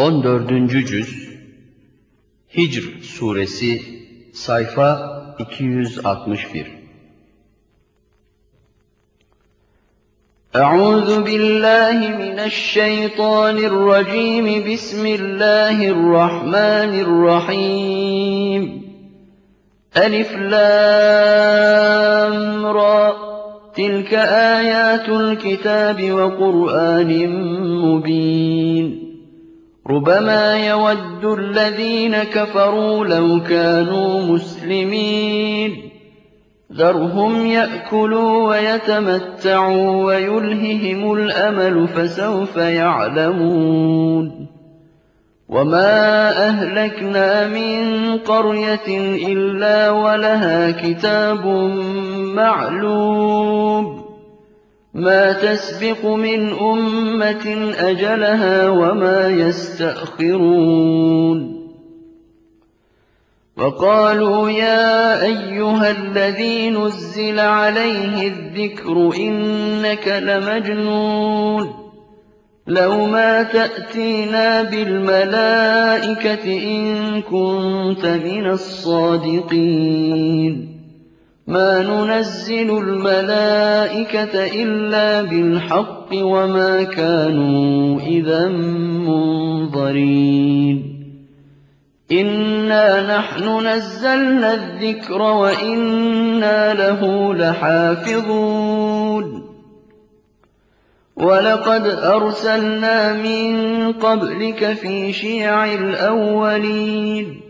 14. Cüz Hicr Suresi Sayfa 261 أعوذ بالله من الشيطان الرجيم بسم الله الرحمن الرحيم ألف لام را تلك آيات الكتاب وقرآن مبين ربما يود الذين كفروا لو كانوا مسلمين ذرهم يأكلوا ويتمتعوا ويلههم الأمل فسوف يعلمون وما أهلكنا من قرية إلا ولها كتاب معلوم مَا تَسْبِقُ مِنْ أُمَّةٍ أَجَلَهَا وَمَا يَسْتَأْخِرُونَ. وَقَالُوا يَا أَيُّهَا الَّذِي نُزِّلَ عَلَيْهِ الذِّكْرُ إِنَّكَ لَمَجْنُونٌ. لَّوْ مَا تَأْتِينَا بِالْمَلَائِكَةِ إِن كُنتَ مِنَ الصَّادِقِينَ. مَا نُنَزِّلُ الْمَلَائِكَةَ إِلَّا بِالْحَقِّ وَمَا كَانُوا إِذًا مُّنظَرِينَ. إِنَّا نَحْنُ نَزَّلْنَا الذِّكْرَ وَإِنَّا لَهُ لَحَافِظُونَ. وَلَقَدْ أَرْسَلْنَا مِن قَبْلِكَ فِي شِيَعِ الْأَوَّلِينَ.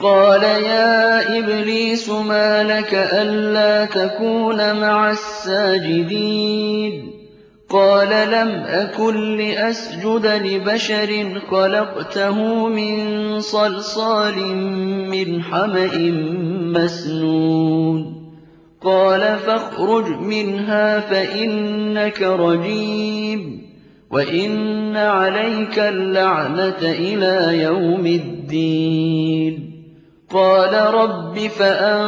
قَالَ يَا إِبْلِيسُ مَا لَكَ أَلَّا تَكُونَ مَعَ السَّاجِدِينَ؟ قَالَ لَمْ أَكُن لِّأَسْجُدَ لِبَشَرٍ خَلَقْتَهُ مِن صَلْصَالٍ مِّنْ حَمَإٍ مَّسْنُونٍ. قَالَ فَاخْرُجْ مِنْهَا فَإِنَّكَ رَجِيمٌ وَإِنَّ عَلَيْكَ اللَّعْنَةَ إِلَىٰ يَوْمِ الدِّينِ. قَالَ رَبِّ فَأَنظِرْنِي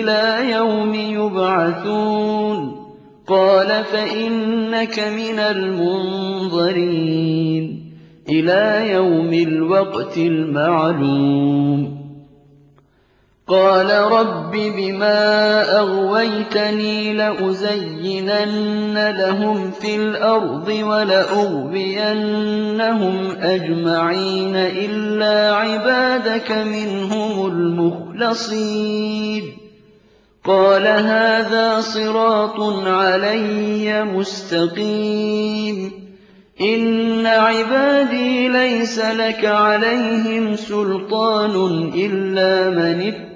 إِلَىٰ يَوْمِ يُبْعَثُونَ. قَالَ فَإِنَّكَ مِنَ الْمُنظَرِينَ إِلَىٰ يَوْمِ الْوَقْتِ الْمَعْلُومِ. قَالَ رَبِّ بِمَا أَغْوَيْتَنِي لَأُزَيِّنَنَّ لَهُمْ فِي الْأَرْضِ وَلَأُغْوِيَنَّهُمْ أَجْمَعِينَ إِلَّا عِبَادَكَ مِنْهُمُ الْمُخْلَصِينَ. قَالَ هَٰذَا صِرَاطٌ عَلَيَّ مُسْتَقِيمٌ. إِنَّ عِبَادِي لَيْسَ لَكَ عَلَيْهِمْ سُلْطَانٌ إِلَّا مَنِ اتَّبَعَكَ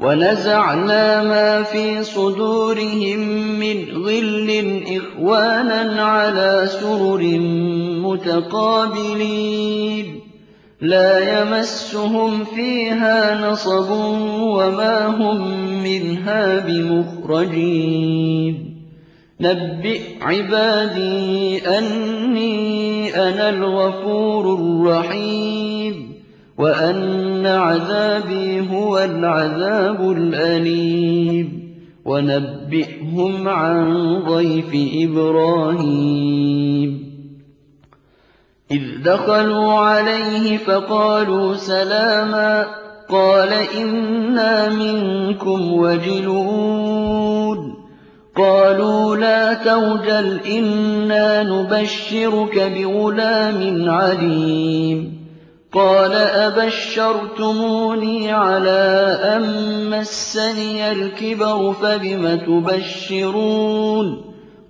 وَنَزَعْنَا مَا فِي صُدُورِهِم مِّنْ غِلٍّ إِخْوَانًا عَلَىٰ سُرُرٍ مُّتَقَابِلِينَ. لَا يَمَسُّهُمْ فِيهَا نَصَبٌ وَمَا هُم مِّنْهَا بِمُخْرَجِينَ. نَبِّئْ عِبَادِي أَنِّي أَنَا الْغَفُورُ الرَّحِيمُ. وَأَنَّ عَذَابِي هُوَ الْعَذَابُ الْأَلِيمُ. وَنَبِّئْهُمْ عَن ضَيْفِ إِبْرَاهِيمَ. إِذْ دَخَلُوا عَلَيْهِ فَقَالُوا سَلَامًا. قَالَ إِنَّا مِنكُمْ وَجِلُونَ قَالُوا لَا تَوْجَلْ إِنَّا نُبَشِّرُكَ بِغُلَامٍ عَلِيمٍ. قَالَ أَبَشَّرْتُمُونِي عَلَىٰ أَن مَّسَّنِيَ الْكِبَرُ فَبِمَ تُبَشِّرُونَ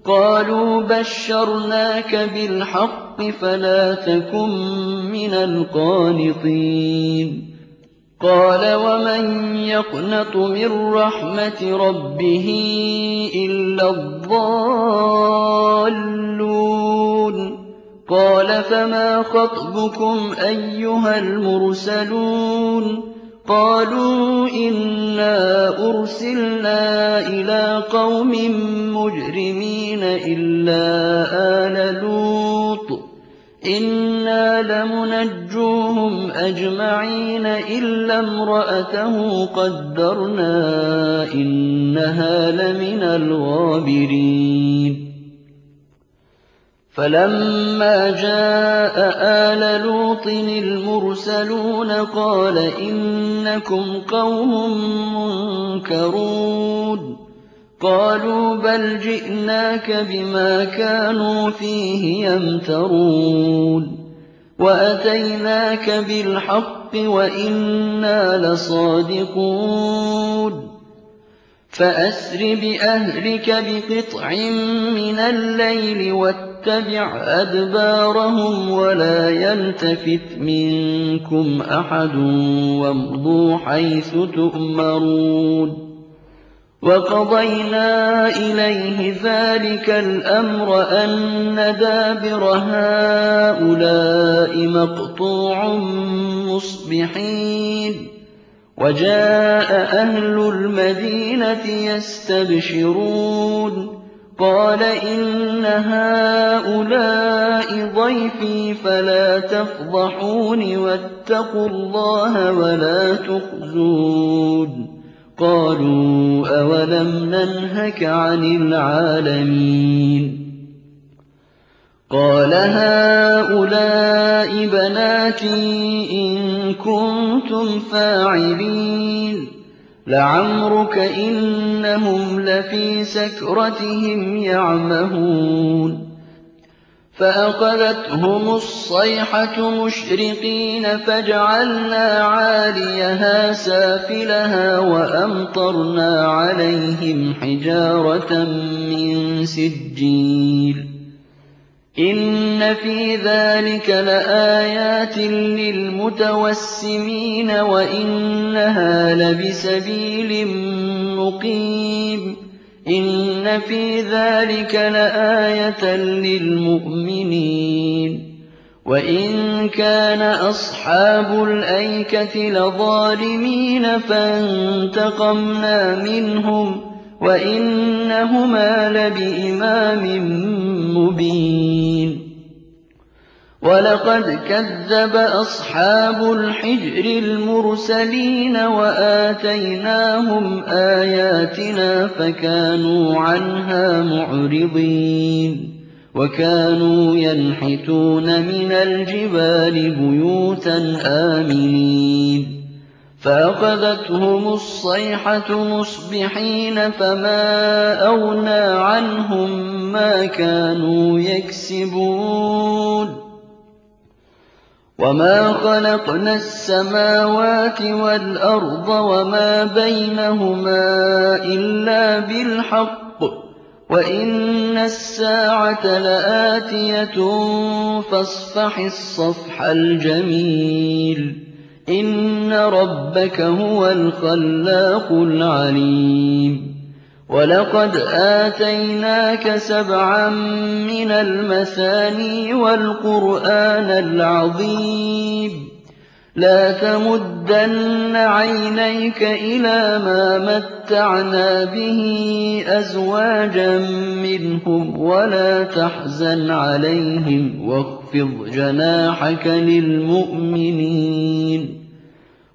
قَالُوا بَشَّرْنَاكَ بِالْحَقِّ فَلَا تَكُن مِّنَ الْقَانِطِينَ قَالَ وَمَن يَقْنَطُ مِن رَّحْمَةِ رَبِّهِ إِلَّا الضَّالُّونَ قَالَ فَمَا خَطْبُكُمْ أَيُّهَا الْمُرْسَلُونَ قَالُوا إِنَّا أُرْسِلْنَا إِلَىٰ قَوْمٍ مُّجْرِمِينَ إِلَّا آلَ لُوطٍ إِنَّا لَمُنَجُّوهُمْ أَجْمَعِينَ إِلَّا امْرَأَتَهُ قَدَّرْنَا إِنَّهَا لَمِنَ الْغَابِرِينَ فَلَمَّا جَاءَ آلَ لُوطٍ الْمُرْسَلُونَ قَالَ إِنَّكُمْ قَوْمٌ مُّنكَرُونَ قَالُوا بَلْ جِئْنَاكَ بِمَا كَانُوا فِيهِ يَمْتَرُونَ وَأَتَيْنَاكَ بِالْحَقِّ وَإِنَّا لَصَادِقُونَ فَأَسْرِ بِأَهْلِكَ بِقِطْعٍ مِّنَ اللَّيْلِ وَاتَّبِعْ أَدْبَارَهُمْ وَلَا يَلْتَفِتْ مِنكُمْ أَحَدٌ وَامْضُوا حَيْثُ تُؤْمَرُونَ. وَقَضَيْنَا إِلَيْهِ ذَٰلِكَ الْأَمْرَ أَنَّ دَابِرَ هَٰؤُلَاءِ مَقْطُوعٌ مُّصْبِحِينَ. وَجَاءَ أَهْلُ الْمَدِينَةِ يَسْتَبْشِرُونَ. قَالَ إِنَّ هَٰؤُلَاءِ ضَيْفِي فَلَا تَفْضَحُونِ وَاتَّقُوا اللَّهَ وَلَا تُخْزُونِ. قَالُوا أَوَلَمْ نَنْهَكَ عَنِ الْعَالَمِينَ. قَالَ هَٰؤُلَاءِ بَنَاتِي إِن كُنتُمْ فَاعِلِينَ. لَعَمْرُكَ إِنَّهُمْ لَفِي سَكْرَتِهِمْ يَعْمَهُونَ فَأَخَذَتْهُمُ الصَّيْحَةُ مُشْرِقِينَ فَجَعَلْنَا عَالِيَهَا سَافِلَهَا وَأَمْطَرْنَا عَلَيْهِمْ حِجَارَةً مِّن سِجِّيلٍ إِنَّ فِي ذَٰلِكَ لَآيَاتٍ لِّلْمُتَوَسِّمِينَ وَإِنَّهَا لَبِسَبِيلٍ مُّقِيمٍ إِنَّ فِي ذَٰلِكَ لَآيَةً لِّلْمُؤْمِنِينَ وَإِن كَانَ أَصْحَابُ الْأَيْكَةِ لَظَالِمِينَ فَانتَقَمْنَا مِنْهُمْ وَإِنَّهُمَا لَبِإِمَامٍ مُّبِينٍ وَلَقَدْ كَذَّبَ أَصْحَابُ الْحِجْرِ الْمُرْسَلِينَ وَآتَيْنَاهُمْ آيَاتِنَا فَكَانُوا عَنْهَا مُعْرِضِينَ وَكَانُوا يَنْحِتُونَ مِنَ الْجِبَالِ بُيُوتًا آمِنِينَ فَأَخَذَتْهُمُ الصَّيْحَةُ مُصْبِحِينَ فَمَا أَغْنَىٰ عَنْهُم مَّا كَانُوا يَكْسِبُونَ. وَمَا خَلَقْنَا السَّمَاوَاتِ وَالْأَرْضَ وَمَا بَيْنَهُمَا إِلَّا بِالْحَقِّ وَإِنَّ السَّاعَةَ لَآتِيَةٌ فَاصْفَحِ الصَّفْحَ الْجَمِيلَ. إِنَّ رَبَّكَ هُوَ الْخَلَّاقُ الْعَلِيمُ وَلَقَدْ آتَيْنَاكَ سَبْعًا مِّنَ الْمَثَانِي وَالْقُرْآنَ الْعَظِيمَ لَا تَمُدَّنَّ عَيْنَيْكَ إِلَىٰ مَا مَتَّعْنَا بِهِ أَزْوَاجًا مِّنْهُمْ وَلَا تَحْزَنْ عَلَيْهِمْ وَاخْفِضْ جَنَاحَكَ لِلْمُؤْمِنِينَ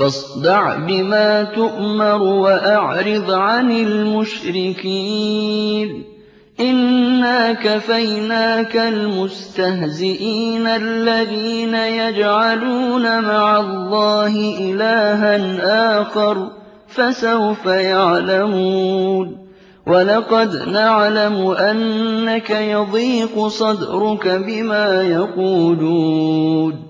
فاصدع بما تؤمر وأعرض عن المشركين. إنا كفيناك المستهزئين الذين يجعلون مع الله إلها آخر فسوف يعلمون. ولقد نعلم أنك يضيق صدرك بما يقولون.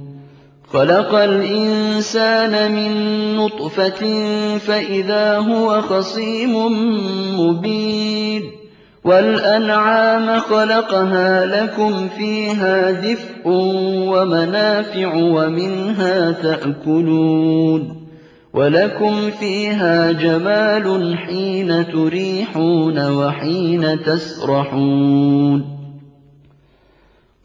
خَلَقَ الْإِنسَانَ مِن نُّطْفَةٍ فَإِذَا هُوَ خَصِيمٌ مُّبِينٌ وَالْأَنْعَامَ خَلَقَهَا لَكُمْ فِيهَا دِفْءٌ وَمَنَافِعُ وَمِنْهَا تَأْكُلُونَ وَلَكُمْ فِيهَا جَمَالٌ حِينَ تُرِيحُونَ وَحِينَ تَسْرَحُونَ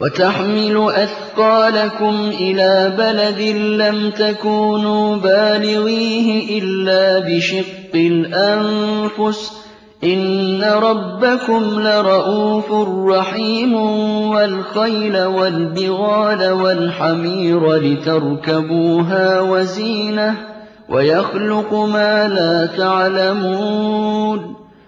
وَتَحْمِلُ أَثْقَالَكُمْ إِلَىٰ بَلَدٍ لَّمْ تَكُونُوا بَالِغِيهِ إِلَّا بِشِقِّ الْأَنفُسِ ۚ. إِنَّ رَبَّكُمْ لَرَءُوفٌ رَّحِيمٌ وَالْخَيْلَ وَالْبِغَالَ وَالْحَمِيرَ لِتَرْكَبُوهَا وَزِينَةً وَيَخْلُقُ مَا لَا تَعْلَمُونَ.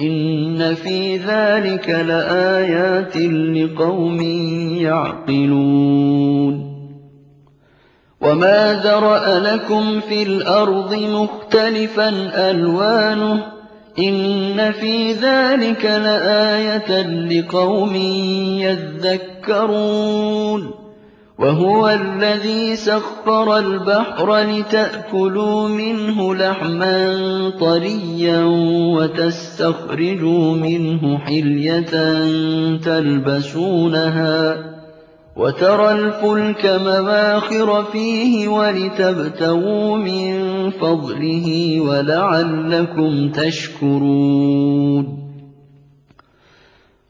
إِنَّ فِي ذَٰلِكَ لَآيَاتٍ لِّقَوْمٍ يَعْقِلُونَ وَمَا ذَرَأَ لَكُمْ فِي الْأَرْضِ مُخْتَلِفًا أَلْوَانُهُ ۗ إِنَّ فِي ذَٰلِكَ لَآيَةً لِّقَوْمٍ يَذَّكَّرُونَ وَهُوَ الَّذِي سَخَّرَ الْبَحْرَ لِتَأْكُلُوا مِنْهُ لَحْمًا طَرِيًّا وَتَسْتَخْرِجُوا مِنْهُ حِلْيَةً تَلْبَسُونَهَا وَتَرَى الْفُلْكَ مَوَاخِرَ فِيهِ وَلِتَبْتَغُوا مِن فَضْلِهِ وَلَعَلَّكُمْ تَشْكُرُونَ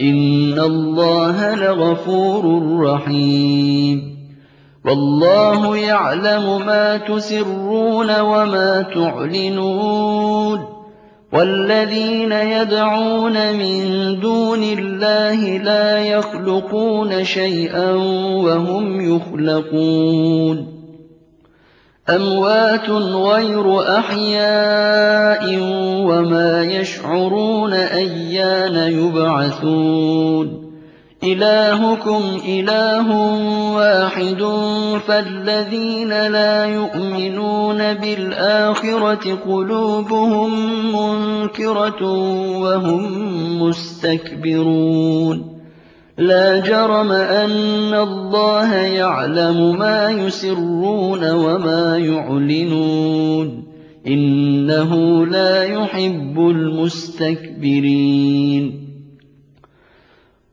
إِنَّ اللَّهَ لَغَفُورٌ رَّحِيمٌ وَاللَّهُ يَعْلَمُ مَا تُسِرُّونَ وَمَا تُعْلِنُونَ وَالَّذِينَ يَدْعُونَ مِن دُونِ اللَّهِ لَا يَخْلُقُونَ شَيْئًا وَهُمْ يُخْلَقُونَ أَمْوَاتٌ غَيْرُ أَحْيَاءٍ وَمَا يَشْعُرُونَ أَيَّانَ يُبْعَثُونَ. إِلَٰهُكُمْ إِلَٰهٌ وَاحِدٌ فَالَّذِينَ لَا يُؤْمِنُونَ بِالْآخِرَةِ قُلُوبُهُم مُّنكِرَةٌ وَهُم مُّسْتَكْبِرُونَ. لَا جَرَمَ أَنَّ اللَّهَ يَعْلَمُ مَا يُسِرُّونَ وَمَا يُعْلِنُونَ ۚ. إِنَّهُ لَا يُحِبُّ الْمُسْتَكْبِرِينَ.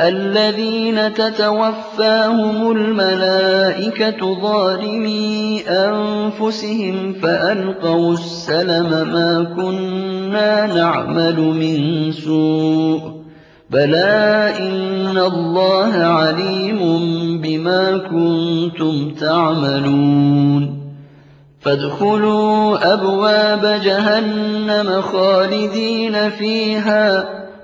الَّذِينَ تَتَوَفَّاهُمُ الْمَلَائِكَةُ ظَالِمِي أَنفُسِهِمْ فَأَلْقَوُا السَّلَمَ مَا كُنَّا نَعْمَلُ مِن سُوءٍ بَلَىٰ إِنَّ اللَّهَ عَلِيمٌ بِمَا كُنتُمْ تَعْمَلُونَ فَادْخُلُوا أَبْوَابَ جَهَنَّمَ خَالِدِينَ فِيهَا ۖ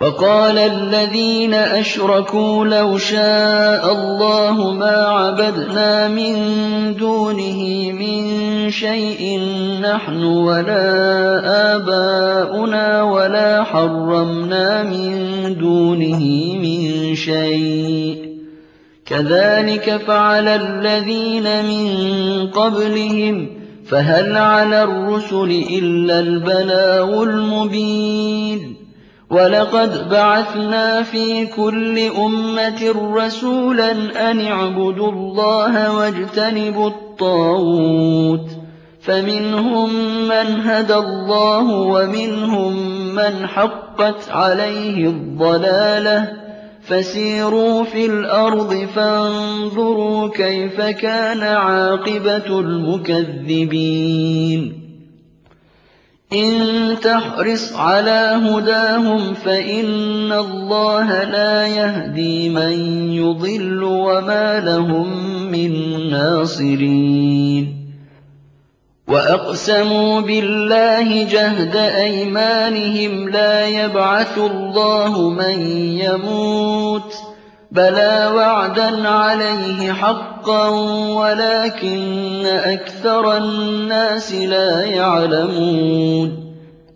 وَقَالَ الَّذِينَ أَشْرَكُوا لَوْ شَاءَ اللَّهُ مَا عَبَدْنَا مِن دُونِهِ مِن شَيْءٍ نَّحْنُ وَلَا آبَاؤُنَا وَلَا حَرَّمْنَا مِن دُونِهِ مِن شَيْءٍ ۚ. كَذَٰلِكَ فَعَلَ الَّذِينَ مِن قَبْلِهِمْ ۚ فَهَلْ عَلَى الرُّسُلِ إِلَّا الْبَلَاغُ الْمُبِينُ. وَلَقَدْ بَعَثْنَا فِي كُلِّ أُمَّةٍ رَّسُولًا أَنِ اعْبُدُوا اللَّهَ وَاجْتَنِبُوا الطَّاغُوتَ ۖ فَمِنْهُم مَّنْ هَدَى اللَّهُ وَمِنْهُم مَّنْ حَقَّتْ عَلَيْهِ الضَّلَالَةُ ۚ. فَسِيرُوا فِي الْأَرْضِ فَانظُرُوا كَيْفَ كَانَ عَاقِبَةُ الْمُكَذِّبِينَ. إِن تَحْرِصْ عَلَىٰ هُدَاهُمْ فَإِنَّ اللَّهَ لَا يَهْدِي مَن يُضِلُّ وَمَا لَهُم مِّن نَّاصِرِينَ. وَأَقْسَمُوا بِاللَّهِ جَهْدَ أَيْمَانِهِمْ لَا يَبْعَثُ اللَّهُ مَن يَمُوتُ ۚ. بَلَىٰ وَعْدًا عَلَيْهِ حَقًّا وَلَٰكِنَّ أَكْثَرَ النَّاسِ لَا يَعْلَمُونَ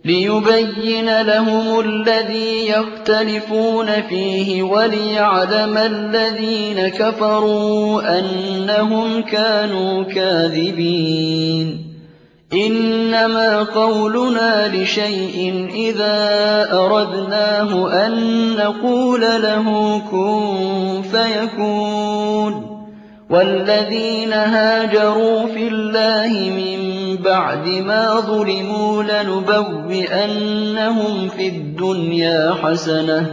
لِيُبَيِّنَ لَهُمُ الَّذِي يَخْتَلِفُونَ فِيهِ وَلِيَعْلَمَ الَّذِينَ كَفَرُوا أَنَّهُمْ كَانُوا كَاذِبِينَ إِنَّمَا قَوْلُنَا لِشَيْءٍ إِذَا أَرَدْنَاهُ أَن نَّقُولَ لَهُ كُن فَيَكُونُ. وَالَّذِينَ هَاجَرُوا فِي اللَّهِ مِن بَعْدِ مَا ظُلِمُوا لَنُبَوِّئَنَّهُمْ فِي الدُّنْيَا حَسَنَةً ۖ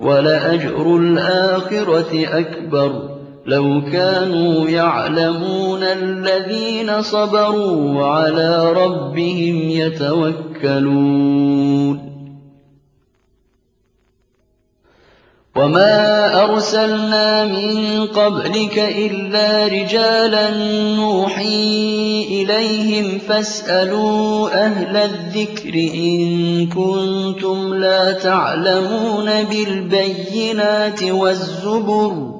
وَلَأَجْرُ الْآخِرَةِ أَكْبَرُ. لَوْ كَانُوا يَعْلَمُونَ الَّذِينَ صَبَرُوا وَعَلَىٰ رَبِّهِمْ يَتَوَكَّلُونَ. وَمَا أَرْسَلْنَا مِن قَبْلِكَ إِلَّا رِجَالًا نُّوحِي إِلَيْهِمْ فَاسْأَلُوا أَهْلَ الذِّكْرِ إِن كُنتُمْ لَا تَعْلَمُونَ بِالْبَيِّنَاتِ وَالزُّبُرِ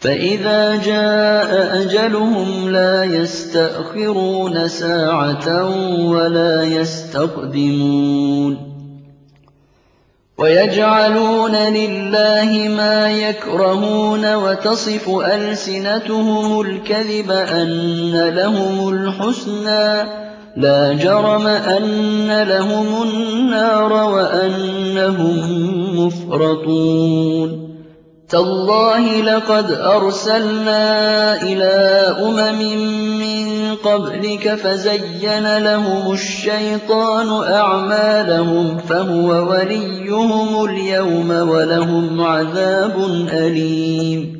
فَإِذَا جَاءَ أَجَلُهُمْ لَا يَسْتَأْخِرُونَ سَاعَةً ۖ وَلَا يَسْتَقْدِمُونَ وَيَجْعَلُونَ لِلَّهِ مَا يَكْرَهُونَ وَتَصِفُ أَلْسِنَتُهُمُ الْكَذِبَ أَنَّ لَهُمُ الْحُسْنَىٰ ۖ لَا جَرَمَ أَنَّ لَهُمُ النَّارَ وَأَنَّهُم مُّفْرَطُونَ تَاللَّهِ لَقَدْ أَرْسَلْنَا إِلَىٰ أُمَمٍ مِّن قَبْلِكَ فَزَيَّنَ لَهُمُ الشَّيْطَانُ أَعْمَالَهُمْ فَهُوَ وَلِيُّهُمُ الْيَوْمَ وَلَهُمْ عَذَابٌ أَلِيمٌ.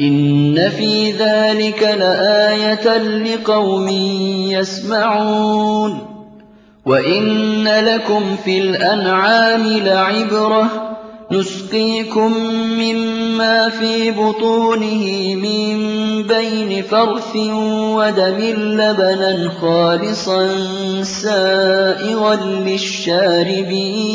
إِنَّ فِي ذَٰلِكَ لَآيَةً لِّقَوْمٍ يَسْمَعُونَ وَإِنَّ لَكُمْ فِي الْأَنْعَامِ لَعِبْرَةً ۖ نُّسْقِيكُم مِّمَّا فِي بُطُونِهِ مِن بَيْنِ فَرْثٍ وَدَمٍ لَّبَنًا خَالِصًا سَائِغًا لِّلشَّارِبِينَ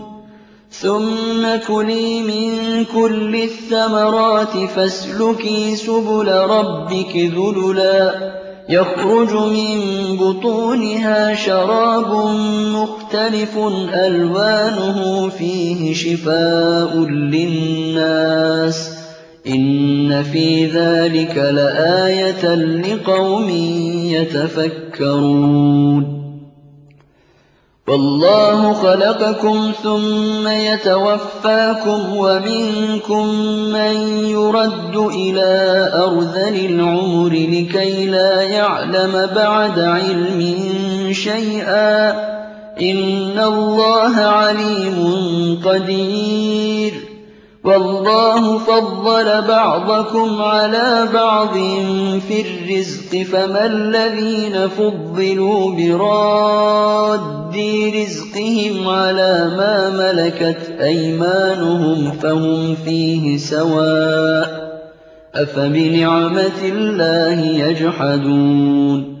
ثُمَّ كُلِي مِن كُلِّ الثَّمَرَاتِ فَاسْلُكِي سُبُلَ رَبِّكِ ذُلُلًا يَخْرُجُ مِن بُطُونِهَا شَرَابٌ مُّخْتَلِفٌ أَلْوَانُهُ فِيهِ شِفَاءٌ لِّلنَّاسِ ۗ إِنَّ فِي ذَٰلِكَ لَآيَةً لِّقَوْمٍ يَتَفَكَّرُونَ وَاللَّهُ خَلَقَكُمْ ثُمَّ يَتَوَفَّاكُمْ ۖ وَمِنكُم مَّن يُرَدُّ إِلَىٰ أَرْذَلِ الْعُمُرِ لِكَيْ لَا يَعْلَمَ بَعْدَ عِلْمٍ شَيْئًا ۚ. إِنَّ اللَّهَ عَلِيمٌ قَدِيرٌ. وَاللَّهُ فَضَّلَ بَعْضَكُمْ عَلَىٰ بَعْضٍ فِي الرِّزْقِ ۖ فَمَا الَّذِينَ فُضِّلُوا بِرَادِّي رِزْقِهِمْ عَلَىٰ مَا مَلَكَتْ أَيْمَانُهُمْ فَهُمْ فِيهِ سَوَاءٌ ۚ أَفَبِنِعْمَةِ اللَّهِ يَجْحَدُونَ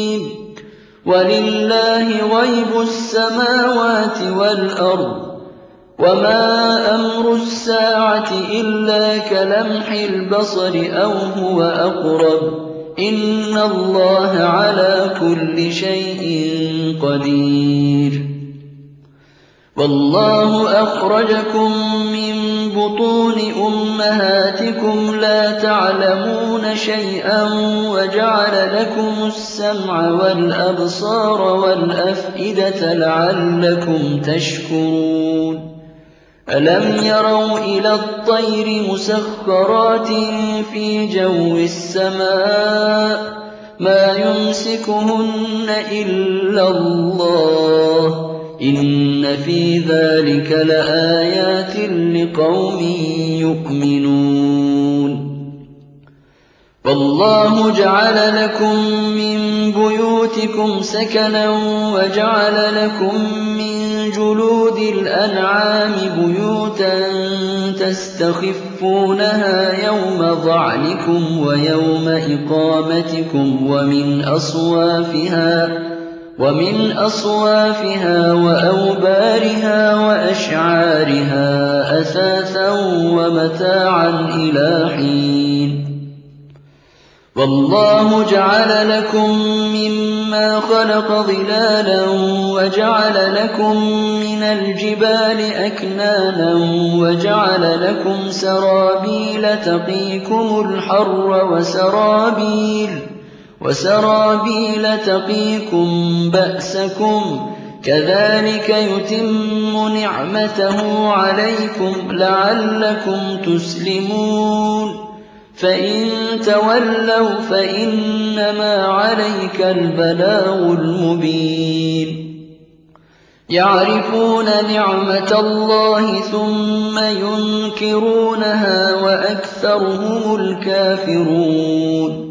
وَلِلَّهِ غَيْبُ السَّمَاوَاتِ وَالْأَرْضِ ۚ وَمَا أَمْرُ السَّاعَةِ إِلَّا كَلَمْحِ الْبَصَرِ أَوْ هُوَ أَقْرَبُ ۚ إِنَّ اللَّهَ عَلَىٰ كُلِّ شَيْءٍ قَدِيرٌ. وَاللَّهُ أَخْرَجَكُم بُطُونِ أُمَّهَاتِكُمْ لَا تَعْلَمُونَ شَيْئًا وَجَعَلَ لَكُمُ السَّمْعَ وَالْأَبْصَارَ وَالْأَفْئِدَةَ لَعَلَّكُمْ تَشْكُرُونَ. أَلَمْ يَرَوْا إِلَى الطَّيْرِ مُسَخَّرَاتٍ فِي جَوِّ السَّمَاءِ؟ مَا يُمْسِكُهُنَّ إِلَّا اللَّهُ ۗ. إِنَّ فِي ذَٰلِكَ لَآيَاتٍ لِّقَوْمٍ يُؤْمِنُونَ. وَاللَّهُ جَعَلَ لَكُم مِّن بُيُوتِكُمْ سَكَنًا وَجَعَلَ لَكُم مِّن جُلُودِ الْأَنْعَامِ بُيُوتًا تَسْتَخِفُّونَهَا يَوْمَ ظَعْنِكُمْ وَيَوْمَ إِقَامَتِكُمْ وَمِنْ أَصْوَافِهَا وَأَوْبَارِهَا وَأَشْعَارِهَا أَثَاثًا وَمَتَاعًا إِلَىٰ حِينٍ. وَاللَّهُ جَعَلَ لَكُم مِّمَّا خَلَقَ ظِلَالًا وَجَعَلَ لَكُم مِّنَ الْجِبَالِ أَكْنَانًا وَجَعَلَ لَكُمْ سَرَابِيلَ تَقِيكُمُ الْحَرَّ وَسَرَابِيلَ تَقِيكُم بَأْسَكُمْ ۚ كَذَٰلِكَ يُتِمُّ نِعْمَتَهُ عَلَيْكُمْ لَعَلَّكُمْ تُسْلِمُونَ فَإِن تَوَلَّوْا فَإِنَّمَا عَلَيْكَ الْبَلَاغُ الْمُبِينُ يَعْرِفُونَ نِعْمَتَ اللَّهِ ثُمَّ يُنكِرُونَهَا وَأَكْثَرُهُمُ الْكَافِرُونَ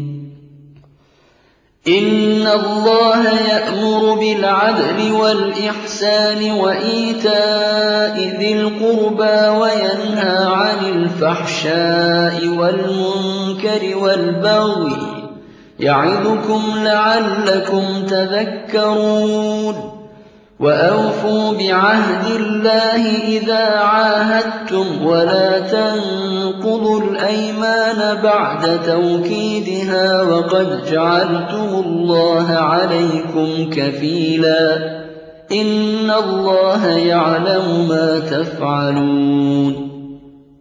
إِنَّ اللَّهَ يَأْمُرُ بِالْعَدْلِ وَالْإِحْسَانِ وَإِيتَاءِ ذِي الْقُرْبَىٰ وَيَنْهَىٰ عَنِ الْفَحْشَاءِ وَالْمُنكَرِ وَالْبَغْيِ ۚ يَعِظُكُمْ لَعَلَّكُمْ تَذَكَّرُونَ وَأَوْفُوا بِعَهْدِ اللَّهِ إِذَا عَاهَدتُّمْ وَلَا تَنقُضُوا الْأَيْمَانَ بَعْدَ تَوْكِيدِهَا وَقَدْ جَعَلْتُمُ اللَّهَ عَلَيْكُمْ كَفِيلًا ۚ. إِنَّ اللَّهَ يَعْلَمُ مَا تَفْعَلُونَ.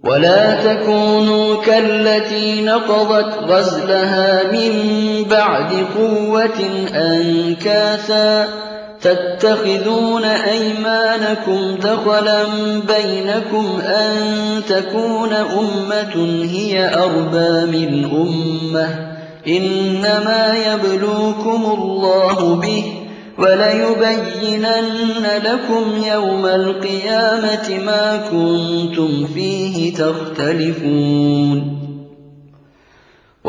وَلَا تَكُونُوا كَالَّتِي نَقَضَتْ غَزْلَهَا مِن بَعْدِ قُوَّةٍ أَنكَاثًا. تَتَّخِذُونَ أَيْمَانَكُمْ دَخَلًا بَيْنَكُمْ أَن تَكُونَ أُمَّةٌ هِيَ أَرْبَىٰ مِنْ أُمَّةٍ ۚ. إِنَّمَا يَبْلُوكُمُ اللَّهُ بِهِ ۚ وَلَيُبَيِّنَنَّ لَكُمْ يَوْمَ الْقِيَامَةِ مَا كُنتُمْ فِيهِ تَخْتَلِفُونَ.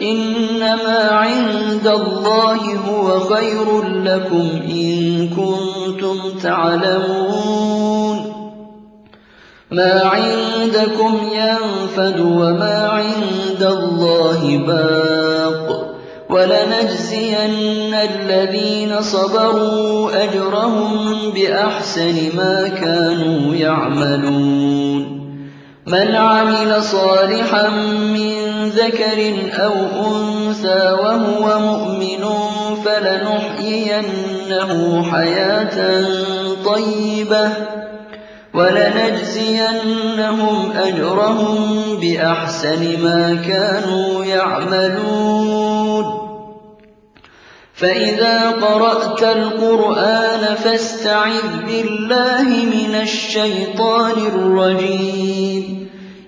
إِنَّمَا عِندَ اللَّهِ هُوَ خَيْرٌ لَّكُمْ إِن كُنتُمْ تَعْلَمُونَ. مَا عِندَكُمْ يَنفَدُ وَمَا عِندَ اللَّهِ بَاقٍ ۗ. وَلَنَجْزِيَنَّ الَّذِينَ صَبَرُوا أَجْرَهُم بِأَحْسَنِ مَا كَانُوا يَعْمَلُونَ. مَنْ عَمِلَ صَالِحًا مِّن ذَكَرٍ أَوْ أُنثَىٰ وَهُوَ مُؤْمِنٌ فَلَنُحْيِيَنَّهُ حَيَاةً طَيِّبَةً ۖ وَلَنَجْزِيَنَّهُمْ أَجْرَهُم بِأَحْسَنِ مَا كَانُوا يَعْمَلُونَ. فَإِذَا قَرَأْتَ الْقُرْآنَ فَاسْتَعِذْ بِاللَّهِ مِنَ الشَّيْطَانِ الرَّجِيمِ.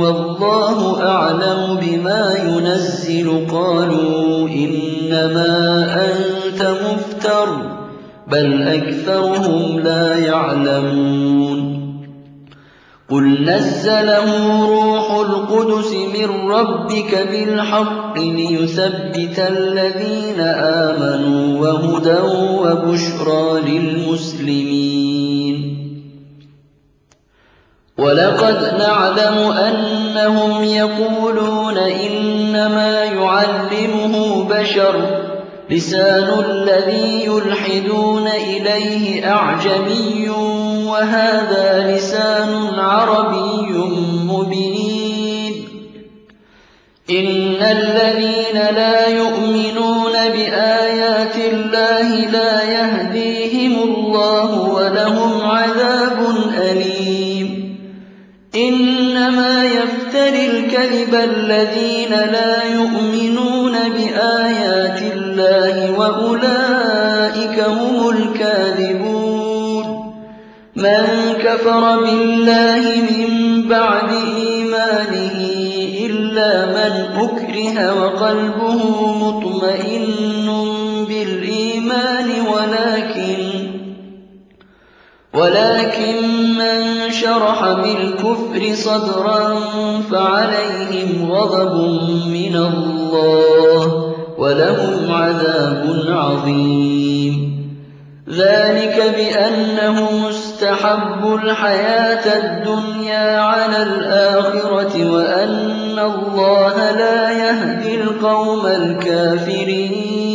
وَاللَّهُ أَعْلَمُ بِمَا يُنَزِّلُ. قَالُوا إِنَّمَا أَنتَ مُفْتَرٍ ۚ بَلْ أَكْثَرُهُمْ لَا يَعْلَمُونَ. قُلْ نَزَّلَهُ رُوحُ الْقُدُسِ مِن رَّبِّكَ بِالْحَقِّ لِيُثَبِّتَ الَّذِينَ آمَنُوا وَهُدًى وَبُشْرَىٰ لِلْمُسْلِمِينَ. وَلَقَدْ نَعْلَمُ أَنَّهُمْ يَقُولُونَ إِنَّمَا يُعَلِّمُهُ بَشَرٌ ۗ لِّسَانُ الَّذِي يُلْحِدُونَ إِلَيْهِ أَعْجَمِيٌّ وَهَٰذَا لِسَانٌ عَرَبِيٌّ مُّبِينٌ إِنَّ الَّذِينَ لَا يُؤْمِنُونَ بِآيَاتِ اللَّهِ لَا يَهْدِيهِمُ اللَّهُ وَلَهُمْ عَذَابٌ أَلِيمٌ إِنَّمَا يَفْتَرِي الْكَذِبَ الَّذِينَ لَا يُؤْمِنُونَ بِآيَاتِ اللَّهِ وَأُولَٰئِكَ هُمُ الْكَاذِبُونَ. مَن كَفَرَ بِاللَّهِ مِن بَعْدِ إِيمَانِهِ إِلَّا مَنْ أُكْرِهَ وَقَلْبُهُ مُطْمَئِنٌّ بِالْإِيمَانِ وَلَٰكِن مَّن شَرَحَ بِالْكُفْرِ صَدْرًا فَعَلَيْهِمْ غَضَبٌ مِّنَ اللَّهِ وَلَهُمْ عَذَابٌ عَظِيمٌ. ذَٰلِكَ بِأَنَّهُمُ اسْتَحَبُّوا الْحَيَاةَ الدُّنْيَا عَلَى الْآخِرَةِ وَأَنَّ اللَّهَ لَا يَهْدِي الْقَوْمَ الْكَافِرِينَ.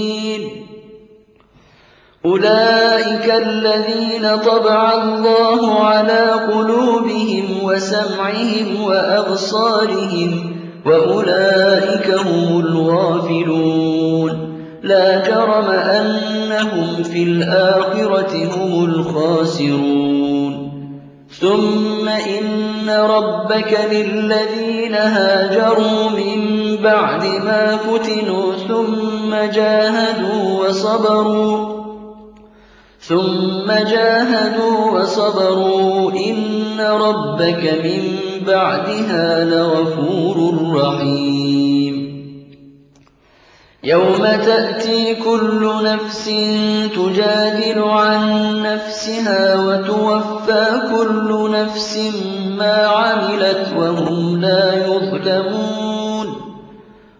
أُولَٰئِكَ الَّذِينَ طَبَعَ اللَّهُ عَلَىٰ قُلُوبِهِمْ وَسَمْعِهِمْ وَأَبْصَارِهِمْ ۖ وَأُولَٰئِكَ هُمُ الْغَافِلُونَ. لَا جَرَمَ أَنَّهُمْ فِي الْآخِرَةِ هُمُ الْخَاسِرُونَ. ثُمَّ إِنَّ رَبَّكَ لِلَّذِينَ هَاجَرُوا مِن بَعْدِ مَا فُتِنُوا ثُمَّ جَاهَدُوا وَصَبَرُوا ثُمَّ جَاهَدُوا وَصَبَرُوا إِنَّ رَبَّكَ مِن بَعْدِهَا لَغَفُورٌ رَّحِيمٌ. يَوْمَ تَأْتِي كُلُّ نَفْسٍ تُجَادِلُ عَن نَّفْسِهَا وَتُوَفَّىٰ كُلُّ نَفْسٍ مَّا عَمِلَتْ وَهُمْ لَا يُظْلَمُونَ.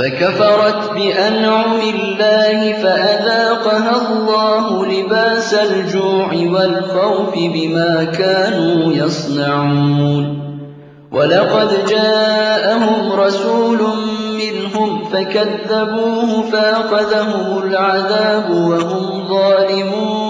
فَكَفَرَتْ بِأَنْعُمِ اللَّهِ فَأَذَاقَهَا اللَّهُ لِبَاسَ الْجُوعِ وَالْخَوْفِ بِمَا كَانُوا يَصْنَعُونَ. وَلَقَدْ جَاءَهُمْ رَسُولٌ مِّنْهُمْ فَكَذَّبُوهُ فَأَخَذَهُمُ الْعَذَابُ وَهُمْ ظَالِمُونَ.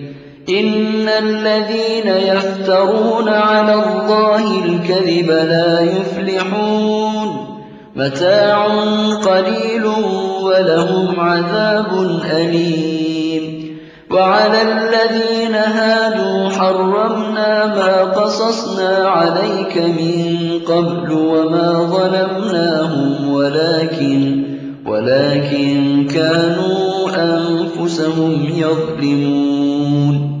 إِنَّ الَّذِينَ يَفْتَرُونَ عَلَى اللَّهِ الْكَذِبَ لَا يُفْلِحُونَ مَتَاعٌ قَلِيلٌ وَلَهُمْ عَذَابٌ أَلِيمٌ وَعَلَى الَّذِينَ هَادُوا حَرَّمْنَا مَا قَصَصْنَا عَلَيْكَ مِن قَبْلُ وَمَا ظَلَمْنَاهُمْ وَلَٰكِن وَلَٰكِن كَانُوا أَنفُسَهُمْ يَظْلِمُونَ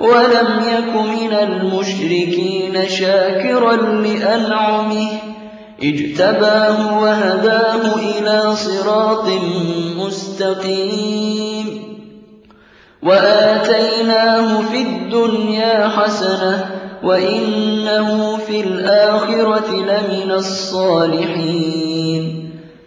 وَلَمْ يَكُ مِنَ الْمُشْرِكِينَ شَاكِرًا لِّأَنْعُمِهِ. اجْتَبَاهُ وَهَدَاهُ إِلَىٰ صِرَاطٍ مُّسْتَقِيمٍ. وَآتَيْنَاهُ فِي الدُّنْيَا حَسَنَةً وَإِنَّهُ فِي الْآخِرَةِ لَمِنَ الصَّالِحِينَ.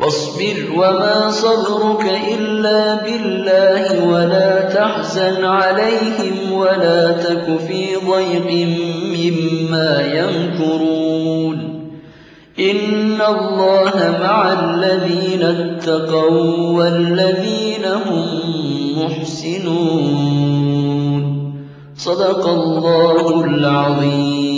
وَاصْبِرْ وَمَا صَبْرُكَ إِلَّا بِاللَّهِ وَلَا تَحْزَنْ عَلَيْهِمْ وَلَا تَكُ فِي ضَيْقٍ مِّمَّا يَمْكُرُونَ. إِنَّ اللَّهَ مَعَ الَّذِينَ اتَّقَوا وَّالَّذِينَ هُم مُّحْسِنُونَ. صدق الله العظيم.